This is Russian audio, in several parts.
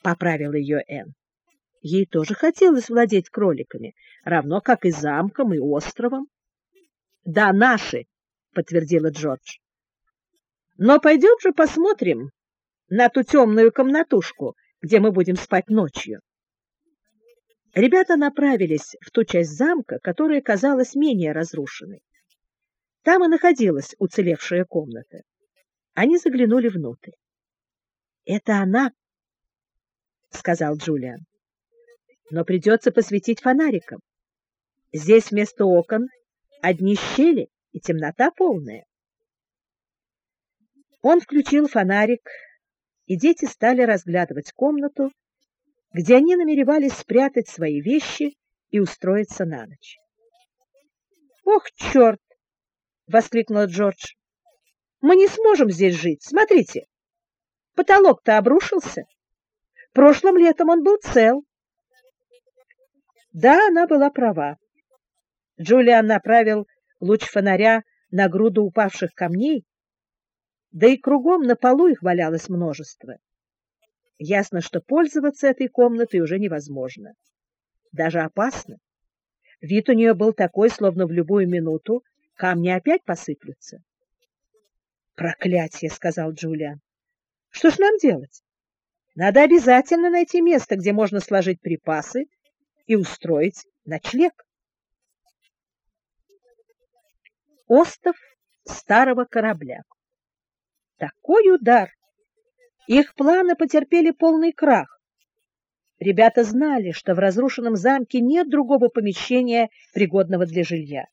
— поправила ее Энн. Ей тоже хотелось владеть кроликами, равно как и замком, и островом. — Да, наши, — подтвердила Джордж. — Но пойдем же посмотрим на ту темную комнатушку, где мы будем спать ночью. Ребята направились в ту часть замка, которая казалась менее разрушенной. Там и находилась уцелевшая комната. Они заглянули внутрь. — Это она, — сказал Джулиан. — Но придется посветить фонариком. Здесь вместо окон одни щели и темнота полная. Он включил фонарик, и дети стали разглядывать комнату, где они намеревались спрятать свои вещи и устроиться на ночь. «Ох, черт!» — воскликнул Джордж. «Мы не сможем здесь жить. Смотрите, потолок-то обрушился. Прошлым летом он был цел». Да, она была права. Джулиан направил луч фонаря на груду упавших камней, да и кругом на полу их валялось множество. Ясно, что пользоваться этой комнатой уже невозможно. Даже опасно. Вид у нее был такой, словно в любую минуту камни опять посыплются. «Проклятие!» — сказал Джулиан. «Что ж нам делать? Надо обязательно найти место, где можно сложить припасы и устроить ночлег». Остов старого корабля. Такой удар! Их планы потерпели полный крах. Ребята знали, что в разрушенном замке нет другого помещения, пригодного для жилья.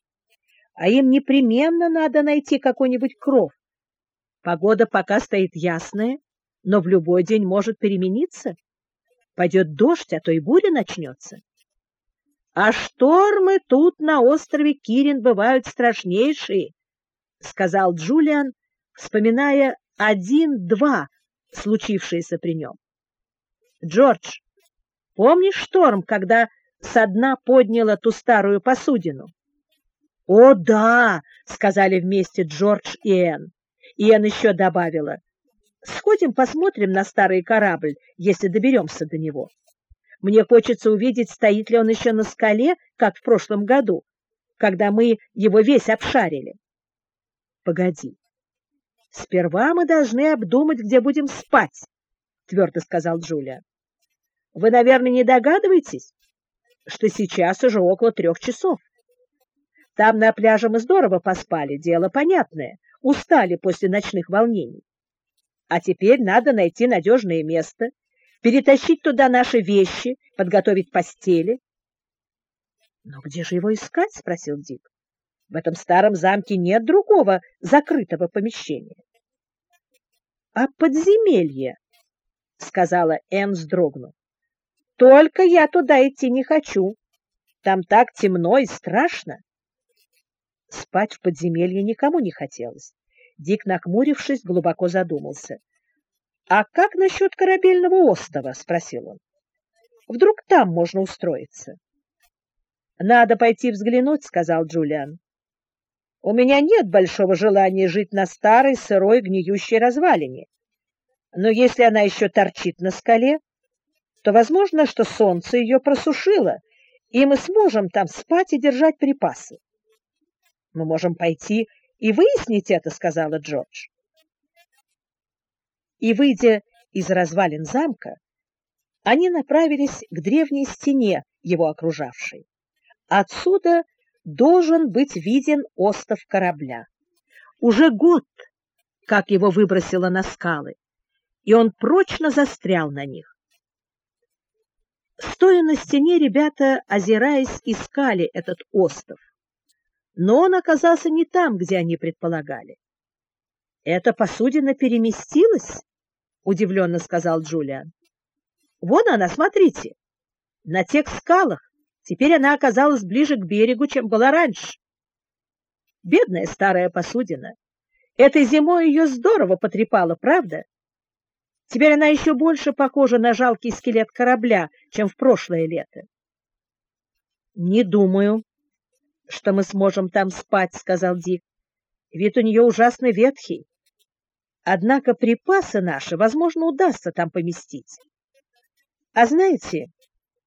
А им непременно надо найти какой-нибудь кров. Погода пока стоит ясная, но в любой день может перемениться. Пойдет дождь, а то и буря начнется. А штормы тут на острове Кирин бывают страшнейшие, — сказал Джулиан, вспоминая один-два случившееся при нем. Джордж, помнишь шторм, когда со дна подняла ту старую посудину? О, да, сказали вместе Джордж и Энн. И Энн еще добавила, сходим посмотрим на старый корабль, если доберемся до него. Мне хочется увидеть, стоит ли он еще на скале, как в прошлом году, когда мы его весь обшарили. Погоди, Сперва мы должны обдумать, где будем спать, твердо сказал Джулия. Вы, наверное, не догадываетесь, что сейчас уже около трех часов. Там на пляже мы здорово поспали, дело понятное, устали после ночных волнений. А теперь надо найти надежное место, перетащить туда наши вещи, подготовить постели. — Но где же его искать? — спросил Дик. В этом старом замке нет другого закрытого помещения. — А подземелье? — сказала Энн, вздрогнув. — Только я туда идти не хочу. Там так темно и страшно. Спать в подземелье никому не хотелось. Дик, нахмурившись, глубоко задумался. — А как насчет корабельного острова? — спросил он. — Вдруг там можно устроиться? — Надо пойти взглянуть, — сказал Джулиан. У меня нет большого желания жить на старой, сырой, гниющей развалине. Но если она еще торчит на скале, то возможно, что солнце ее просушило, и мы сможем там спать и держать припасы. Мы можем пойти и выяснить это, сказала Джордж. И, выйдя из развалин замка, они направились к древней стене, его окружавшей. Отсюда должен быть виден остов корабля. Уже год, как его выбросило на скалы, и он прочно застрял на них. Стоя на стене, ребята, озираясь, искали этот остров. Но он оказался не там, где они предполагали. «Эта посудина переместилась?» — удивленно сказал Джулиан. «Вон она, смотрите, на тех скалах, Теперь она оказалась ближе к берегу, чем была раньше. Бедная старая посудина. Этой зимой ее здорово потрепало, правда? Теперь она еще больше похожа на жалкий скелет корабля, чем в прошлое лето. — Не думаю, что мы сможем там спать, — сказал Дик. Вид у нее ужасно ветхий. Однако припасы наши, возможно, удастся там поместить. А знаете,